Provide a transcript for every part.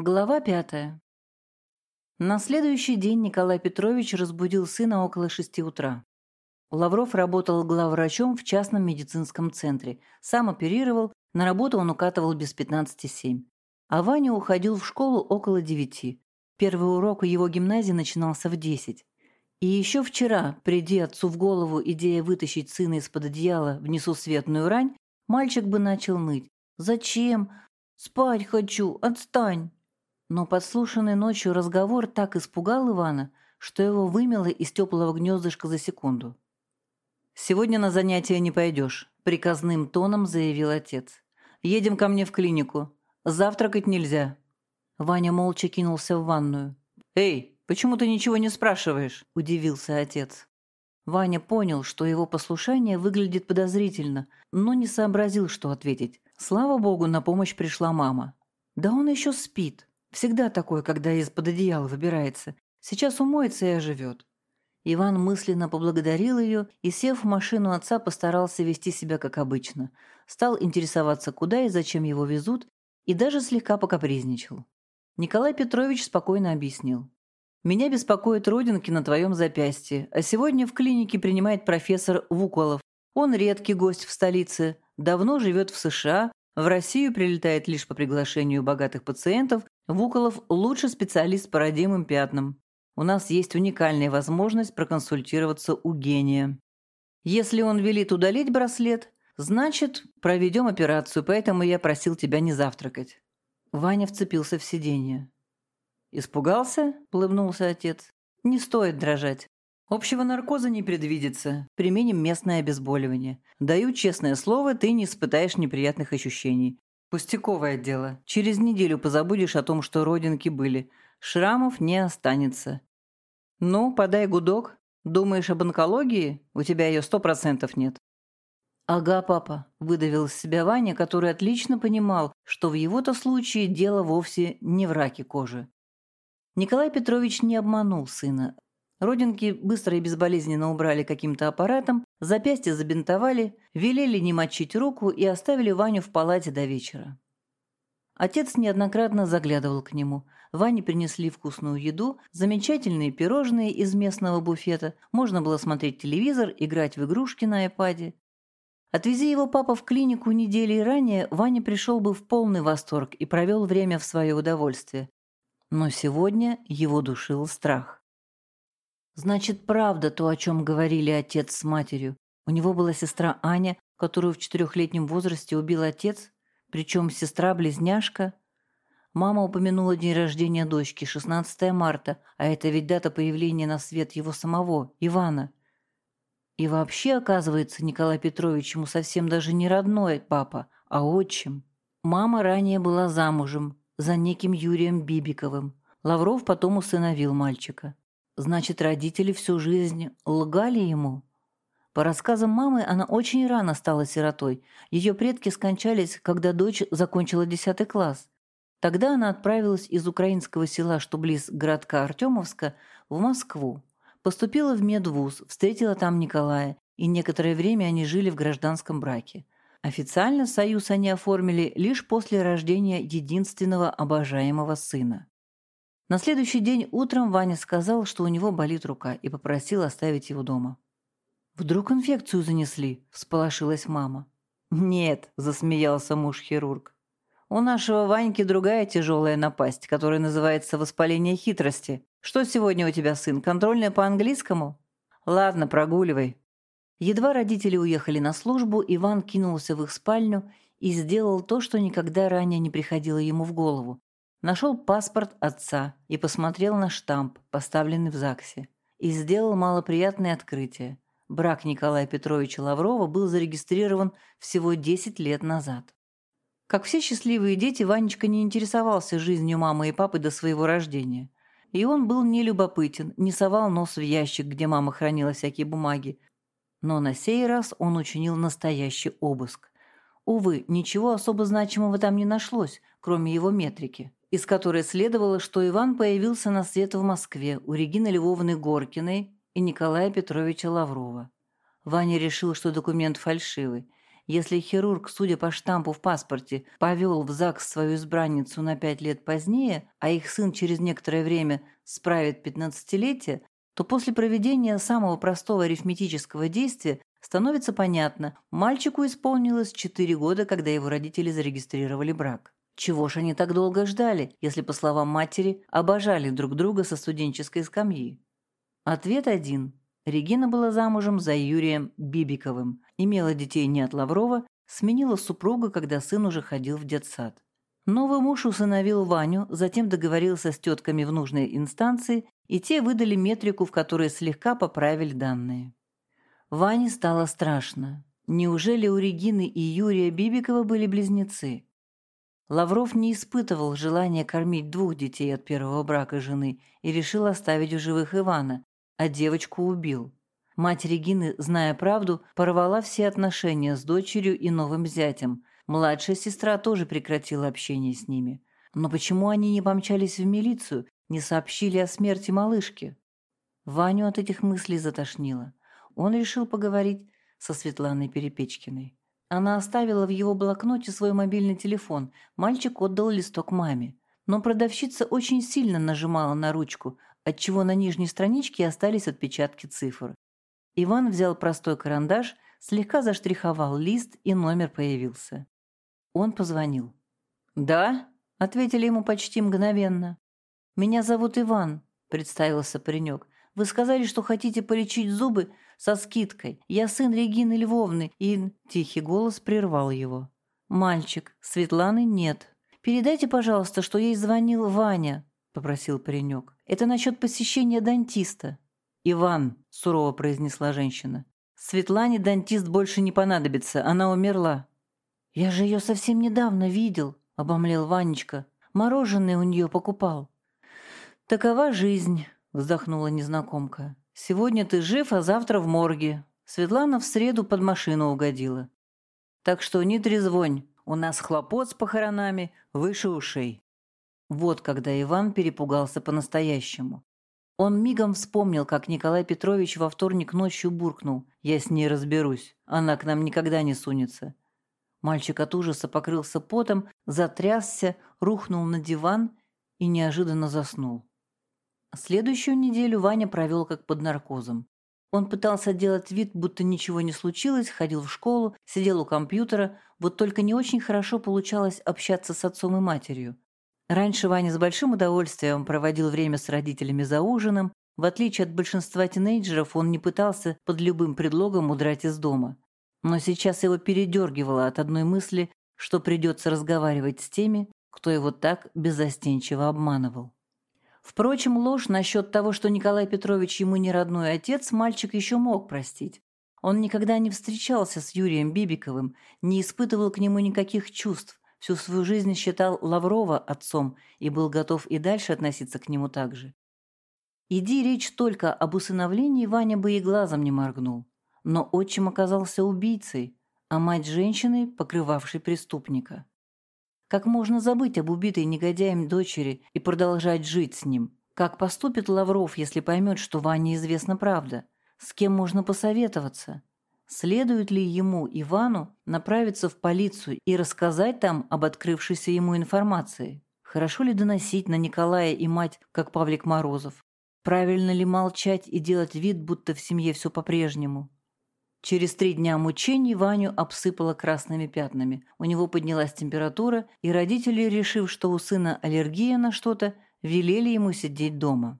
Глава пятая. На следующий день Николай Петрович разбудил сына около шести утра. Лавров работал главврачом в частном медицинском центре, сам оперировал, на работу он укатывал без пятнадцати семь. А Ваня уходил в школу около девяти. Первый урок у его гимназии начинался в десять. И еще вчера, приди отцу в голову идея вытащить сына из-под одеяла в несусветную рань, мальчик бы начал ныть. «Зачем? Спать хочу, отстань!» Но подслушанный ночью разговор так испугал Ивана, что его вымело из теплого гнездышка за секунду. «Сегодня на занятия не пойдешь», — приказным тоном заявил отец. «Едем ко мне в клинику. Завтракать нельзя». Ваня молча кинулся в ванную. «Эй, почему ты ничего не спрашиваешь?» – удивился отец. Ваня понял, что его послушание выглядит подозрительно, но не сообразил, что ответить. Слава богу, на помощь пришла мама. «Да он еще спит», Всегда такой, когда из-под одеяла выбирается. Сейчас умоется и оживет. Иван мысленно поблагодарил ее и, сев в машину отца, постарался вести себя как обычно. Стал интересоваться, куда и зачем его везут, и даже слегка покапризничал. Николай Петрович спокойно объяснил. «Меня беспокоит родинки на твоем запястье, а сегодня в клинике принимает профессор Вуколов. Он редкий гость в столице, давно живет в США, в Россию прилетает лишь по приглашению богатых пациентов Вуколов – лучший специалист по родимым пятнам. У нас есть уникальная возможность проконсультироваться у гения. Если он велит удалить браслет, значит, проведем операцию, поэтому я просил тебя не завтракать». Ваня вцепился в сиденье. «Испугался?» – улыбнулся отец. «Не стоит дрожать. Общего наркоза не предвидится. Применим местное обезболивание. Даю честное слово, ты не испытаешь неприятных ощущений. Пустяковое дело. Через неделю позабудешь о том, что родинки были. Шрамов не останется. Ну, подай гудок. Думаешь об онкологии? У тебя ее сто процентов нет. «Ага, папа», – выдавил из себя Ваня, который отлично понимал, что в его-то случае дело вовсе не в раке кожи. Николай Петрович не обманул сына. Родинки быстро и безболезненно убрали каким-то аппаратом, запястье забинтовали, велели не мочить руку и оставили Ваню в палате до вечера. Отец неоднократно заглядывал к нему. Ване принесли вкусную еду, замечательные пирожные из местного буфета, можно было смотреть телевизор, играть в игрушки на айпаде. Отвези его папа в клинику недели ранее, Ваня пришел бы в полный восторг и провел время в свое удовольствие. Но сегодня его душил страх. Значит, правда то, о чем говорили отец с матерью. У него была сестра Аня, которую в четырехлетнем возрасте убил отец, причем сестра-близняшка. Мама упомянула день рождения дочки, 16 марта, а это ведь дата появления на свет его самого, Ивана. И вообще, оказывается, Николай Петрович ему совсем даже не родной папа, а отчим. Мама ранее была замужем за неким Юрием Бибиковым. Лавров потом усыновил мальчика. Значит, родители всю жизнь лгали ему? По рассказам мамы, она очень рано стала сиротой. Ее предки скончались, когда дочь закончила 10 класс. Тогда она отправилась из украинского села, что близ городка Артемовска, в Москву. Поступила в медвуз, встретила там Николая, и некоторое время они жили в гражданском браке. Официально союз они оформили лишь после рождения единственного обожаемого сына. На следующий день утром Ваня сказал, что у него болит рука, и попросил оставить его дома. «Вдруг инфекцию занесли?» – всполошилась мама. «Нет», – засмеялся муж-хирург. «У нашего Ваньки другая тяжелая напасть, которая называется воспаление хитрости. Что сегодня у тебя, сын, контрольная по английскому?» «Ладно, прогуливай». Едва родители уехали на службу, Иван кинулся в их спальню и сделал то, что никогда ранее не приходило ему в голову. Нашел паспорт отца и посмотрел на штамп, поставленный в ЗАГСе, и сделал малоприятное открытие. Брак Николая Петровича Лаврова был зарегистрирован всего 10 лет назад. Как все счастливые дети, Ванечка не интересовался жизнью мамы и папы до своего рождения. И он был не любопытен, не совал нос в ящик, где мама хранила всякие бумаги. Но на сей раз он учинил настоящий обыск. Увы, ничего особо значимого там не нашлось, кроме его метрики из которой следовало, что Иван появился на свет в Москве у Регины Львовны Горкиной и Николая Петровича Лаврова. Ваня решил, что документ фальшивый. Если хирург, судя по штампу в паспорте, повел в ЗАГС свою избранницу на пять лет позднее, а их сын через некоторое время справит пятнадцатилетие, то после проведения самого простого арифметического действия становится понятно, мальчику исполнилось 4 года, когда его родители зарегистрировали брак. Чего ж они так долго ждали, если, по словам матери, обожали друг друга со студенческой скамьи? Ответ один. Регина была замужем за Юрием Бибиковым, имела детей не от Лаврова, сменила супруга, когда сын уже ходил в детсад. Новый муж усыновил Ваню, затем договорился с тетками в нужной инстанции, и те выдали метрику, в которой слегка поправили данные. Ване стало страшно. Неужели у Регины и Юрия Бибикова были близнецы? Лавров не испытывал желания кормить двух детей от первого брака жены и решил оставить у живых Ивана, а девочку убил. Мать Регины, зная правду, порвала все отношения с дочерью и новым зятем. Младшая сестра тоже прекратила общение с ними. Но почему они не помчались в милицию, не сообщили о смерти малышки? Ваню от этих мыслей затошнило. Он решил поговорить со Светланой Перепечкиной. Она оставила в его блокноте свой мобильный телефон. Мальчик отдал листок маме. Но продавщица очень сильно нажимала на ручку, отчего на нижней страничке остались отпечатки цифр. Иван взял простой карандаш, слегка заштриховал лист, и номер появился. Он позвонил. «Да?» – ответили ему почти мгновенно. «Меня зовут Иван», – представился паренек. «Вы сказали, что хотите полечить зубы со скидкой. Я сын Регины Львовны, и...» Тихий голос прервал его. «Мальчик, Светланы нет. Передайте, пожалуйста, что ей звонил Ваня», — попросил паренек. «Это насчет посещения дантиста». «Иван», — сурово произнесла женщина. «Светлане дантист больше не понадобится, она умерла». «Я же ее совсем недавно видел», — обомлел Ванечка. «Мороженое у нее покупал». «Такова жизнь», — вздохнула незнакомка. Сегодня ты жив, а завтра в морге. Светлана в среду под машину угодила. Так что не трезвонь, у нас хлопот с похоронами выше ушей». Вот когда Иван перепугался по-настоящему. Он мигом вспомнил, как Николай Петрович во вторник ночью буркнул «Я с ней разберусь, она к нам никогда не сунется». Мальчик от ужаса покрылся потом, затрясся, рухнул на диван и неожиданно заснул. Следующую неделю Ваня провел как под наркозом. Он пытался делать вид, будто ничего не случилось, ходил в школу, сидел у компьютера, вот только не очень хорошо получалось общаться с отцом и матерью. Раньше Ваня с большим удовольствием проводил время с родителями за ужином, в отличие от большинства тинейджеров, он не пытался под любым предлогом удрать из дома. Но сейчас его передергивало от одной мысли, что придется разговаривать с теми, кто его так безостенчиво обманывал. Впрочем, ложь насчет того, что Николай Петрович ему не родной отец, мальчик еще мог простить. Он никогда не встречался с Юрием Бибиковым, не испытывал к нему никаких чувств, всю свою жизнь считал Лаврова отцом и был готов и дальше относиться к нему так же. Иди речь только об усыновлении, Ваня бы и глазом не моргнул. Но отчим оказался убийцей, а мать женщиной, покрывавшей преступника. Как можно забыть об убитой негодяем дочери и продолжать жить с ним? Как поступит Лавров, если поймет, что Ване известна правда? С кем можно посоветоваться? Следует ли ему, Ивану, направиться в полицию и рассказать там об открывшейся ему информации? Хорошо ли доносить на Николая и мать, как Павлик Морозов? Правильно ли молчать и делать вид, будто в семье все по-прежнему? Через три дня мучений Ваню обсыпало красными пятнами. У него поднялась температура, и родители, решив, что у сына аллергия на что-то, велели ему сидеть дома.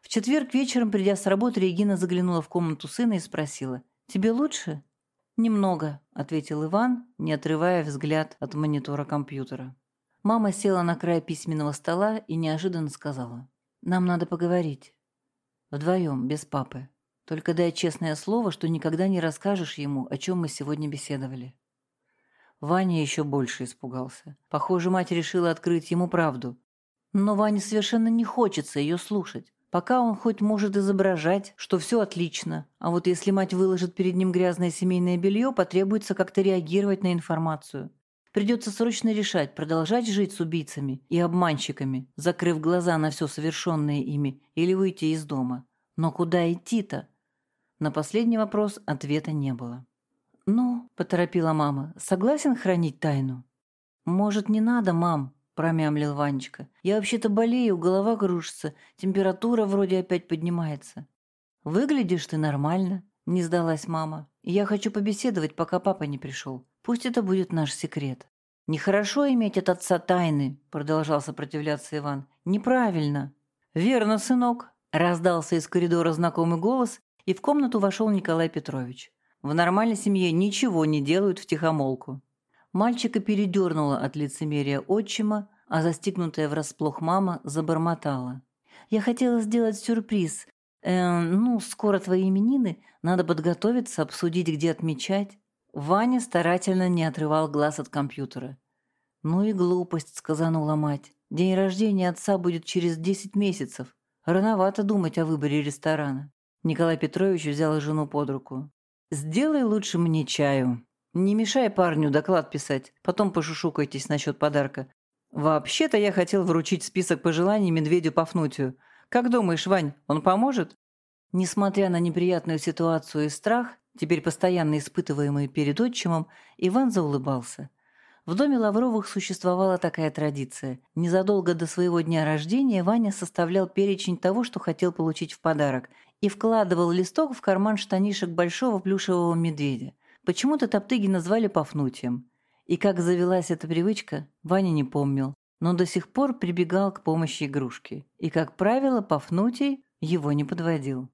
В четверг вечером, придя с работы, Регина заглянула в комнату сына и спросила, «Тебе лучше?» «Немного», — ответил Иван, не отрывая взгляд от монитора компьютера. Мама села на край письменного стола и неожиданно сказала, «Нам надо поговорить. Вдвоем, без папы». Только дай честное слово, что никогда не расскажешь ему, о чем мы сегодня беседовали». Ваня еще больше испугался. Похоже, мать решила открыть ему правду. Но Ване совершенно не хочется ее слушать. Пока он хоть может изображать, что все отлично, а вот если мать выложит перед ним грязное семейное белье, потребуется как-то реагировать на информацию. Придется срочно решать, продолжать жить с убийцами и обманщиками, закрыв глаза на все совершенное ими, или выйти из дома. Но куда идти-то? На последний вопрос ответа не было. «Ну», — поторопила мама, — «согласен хранить тайну?» «Может, не надо, мам?» — промямлил Ванечка. «Я вообще-то болею, голова кружится, температура вроде опять поднимается». «Выглядишь ты нормально», — не сдалась мама. «Я хочу побеседовать, пока папа не пришел. Пусть это будет наш секрет». «Нехорошо иметь от отца тайны», — продолжал сопротивляться Иван. «Неправильно». «Верно, сынок», — раздался из коридора знакомый голос, и в комнату вошел Николай Петрович. «В нормальной семье ничего не делают втихомолку». Мальчика передернуло от лицемерия отчима, а застигнутая врасплох мама забормотала. «Я хотела сделать сюрприз. Э, ну, скоро твои именины, надо подготовиться, обсудить, где отмечать». Ваня старательно не отрывал глаз от компьютера. «Ну и глупость», — сказанула мать. «День рождения отца будет через десять месяцев. Рановато думать о выборе ресторана». Николай Петрович взял жену под руку. «Сделай лучше мне чаю. Не мешай парню доклад писать, потом пошушукайтесь насчет подарка. Вообще-то я хотел вручить список пожеланий медведю Пафнутию. Как думаешь, Вань, он поможет?» Несмотря на неприятную ситуацию и страх, теперь постоянно испытываемый перед отчимом, Иван заулыбался. В доме Лавровых существовала такая традиция. Незадолго до своего дня рождения Ваня составлял перечень того, что хотел получить в подарок, и вкладывал листок в карман штанишек большого плюшевого медведя. Почему-то Топтыги назвали Пафнутием. И как завелась эта привычка, Ваня не помнил, но до сих пор прибегал к помощи игрушки. И, как правило, Пафнутий его не подводил.